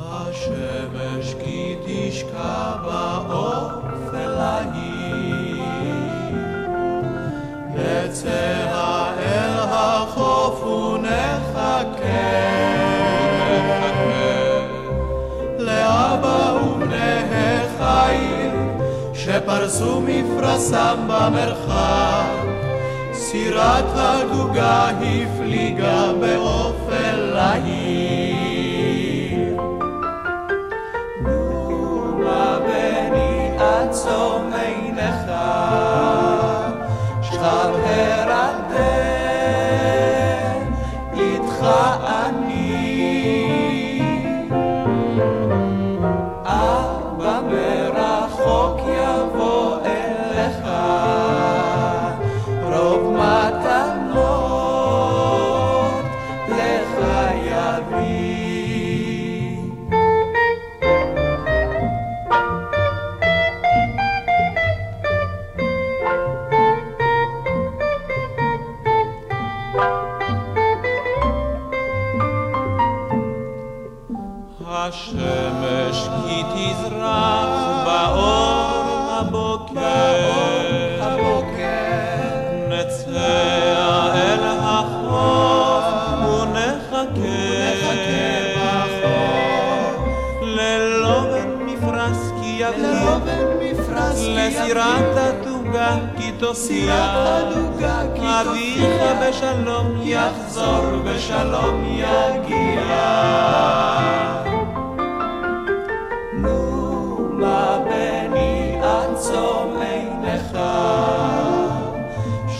השמש כי תשקע באופל ההיא. נצא אל החוף ונחכה. לאבא ובני חיל שפרסו מפרסם במרחק. סירת הדוגה הפליגה באופל השמש כי תזרח באור הבוקר, נצא אל החוף ונחכה, ללובן מפרש כי יביא, לסירת התוגה כי תופיע, אביך בשלום יחזור בשלום יגיע.